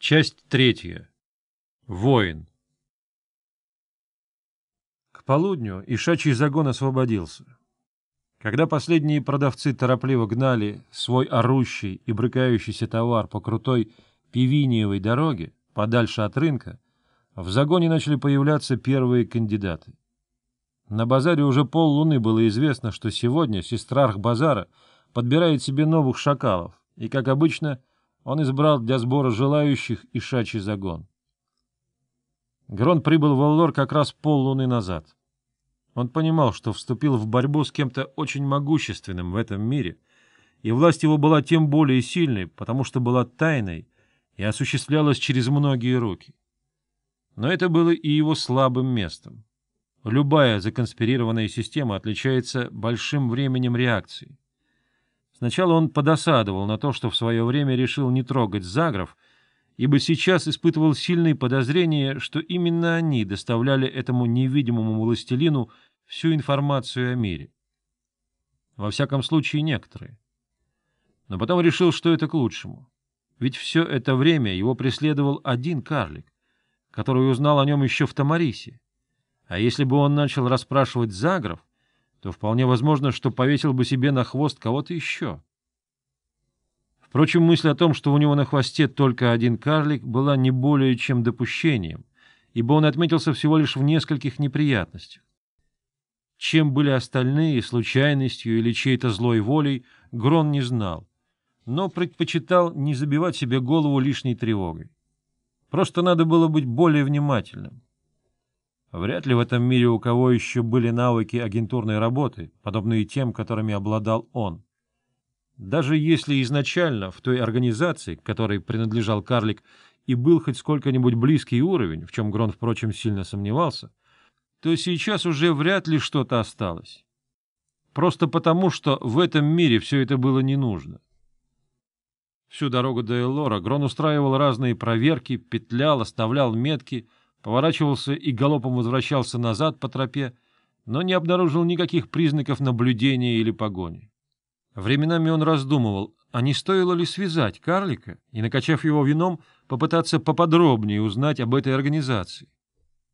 Часть третья. Воин. К полудню ишачий загон освободился. Когда последние продавцы торопливо гнали свой орущий и брыкающийся товар по крутой пивиниевой дороге, подальше от рынка, в загоне начали появляться первые кандидаты. На базаре уже поллуны было известно, что сегодня сестрарх базара подбирает себе новых шакалов, и, как обычно, он избрал для сбора желающих ишачий загон. Грон прибыл в Аллор как раз поллуны назад. Он понимал, что вступил в борьбу с кем-то очень могущественным в этом мире, и власть его была тем более сильной, потому что была тайной и осуществлялась через многие руки. Но это было и его слабым местом. Любая законспирированная система отличается большим временем реакции. Сначала он подосадовал на то, что в свое время решил не трогать Загров, ибо сейчас испытывал сильные подозрения, что именно они доставляли этому невидимому властелину всю информацию о мире. Во всяком случае, некоторые. Но потом решил, что это к лучшему. Ведь все это время его преследовал один карлик, который узнал о нем еще в Тамарисе. А если бы он начал расспрашивать Загров, то вполне возможно, что повесил бы себе на хвост кого-то еще. Впрочем, мысль о том, что у него на хвосте только один карлик, была не более чем допущением, ибо он отметился всего лишь в нескольких неприятностях. Чем были остальные, случайностью или чьей-то злой волей, Грон не знал, но предпочитал не забивать себе голову лишней тревогой. Просто надо было быть более внимательным. Вряд ли в этом мире у кого еще были навыки агентурной работы, подобные тем, которыми обладал он. Даже если изначально в той организации, которой принадлежал карлик, и был хоть сколько-нибудь близкий уровень, в чем Грон, впрочем, сильно сомневался, то сейчас уже вряд ли что-то осталось. Просто потому, что в этом мире все это было не нужно. Всю дорогу до Эллора Грон устраивал разные проверки, петлял, оставлял метки — поворачивался и галопом возвращался назад по тропе, но не обнаружил никаких признаков наблюдения или погони. Временами он раздумывал, а не стоило ли связать карлика и, накачав его вином, попытаться поподробнее узнать об этой организации.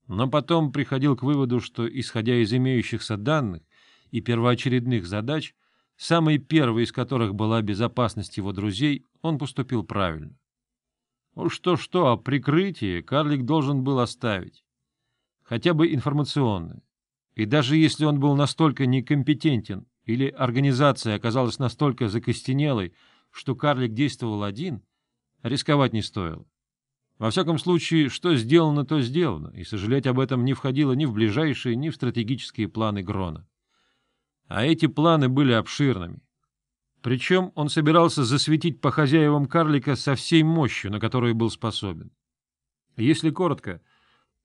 Но потом приходил к выводу, что, исходя из имеющихся данных и первоочередных задач, самой первой из которых была безопасность его друзей, он поступил правильно. Уж то-что, а прикрытие карлик должен был оставить. Хотя бы информационное. И даже если он был настолько некомпетентен или организация оказалась настолько закостенелой, что карлик действовал один, рисковать не стоило. Во всяком случае, что сделано, то сделано, и сожалеть об этом не входило ни в ближайшие, ни в стратегические планы Грона. А эти планы были обширными. Причем он собирался засветить по хозяевам карлика со всей мощью, на которую был способен. Если коротко,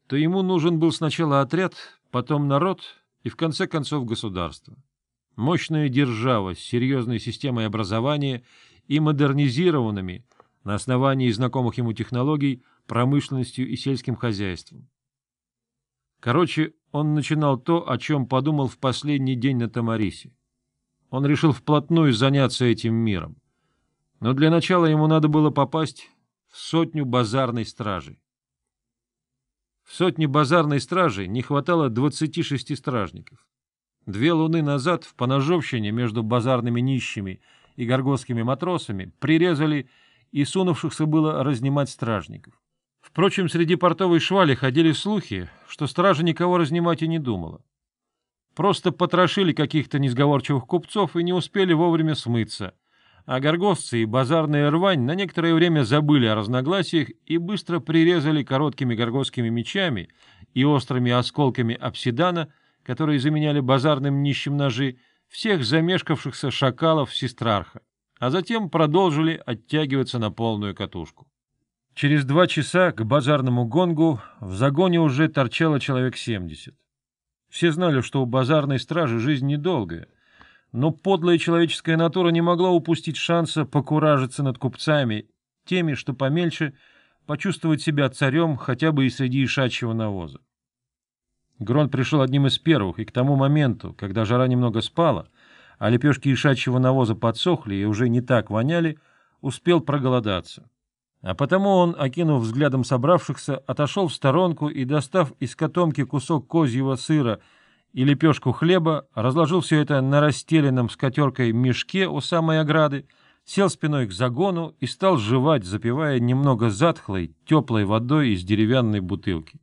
то ему нужен был сначала отряд, потом народ и, в конце концов, государство. Мощная держава с серьезной системой образования и модернизированными, на основании знакомых ему технологий, промышленностью и сельским хозяйством. Короче, он начинал то, о чем подумал в последний день на Тамарисе. Он решил вплотную заняться этим миром. Но для начала ему надо было попасть в сотню базарной стражи. В сотне базарной стражи не хватало 26 стражников. Две луны назад в поножовщине между базарными нищими и горгосскими матросами прирезали и сунувшихся было разнимать стражников. Впрочем, среди портовой швали ходили слухи, что стража никого разнимать и не думала. Просто потрошили каких-то несговорчивых купцов и не успели вовремя смыться. А горгостцы и базарная рвань на некоторое время забыли о разногласиях и быстро прирезали короткими горгостскими мечами и острыми осколками обсидана, которые заменяли базарным нищим ножи, всех замешкавшихся шакалов сестрарха, а затем продолжили оттягиваться на полную катушку. Через два часа к базарному гонгу в загоне уже торчало человек семьдесят. Все знали, что у базарной стражи жизнь недолгая, но подлая человеческая натура не могла упустить шанса покуражиться над купцами, теми, что помельче, почувствовать себя царем хотя бы и среди ишачьего навоза. Грон пришел одним из первых, и к тому моменту, когда жара немного спала, а лепешки ишачьего навоза подсохли и уже не так воняли, успел проголодаться. А потому он, окинув взглядом собравшихся, отошел в сторонку и, достав из котомки кусок козьего сыра и лепешку хлеба, разложил все это на расстеленном скатеркой мешке у самой ограды, сел спиной к загону и стал жевать, запивая немного затхлой, теплой водой из деревянной бутылки.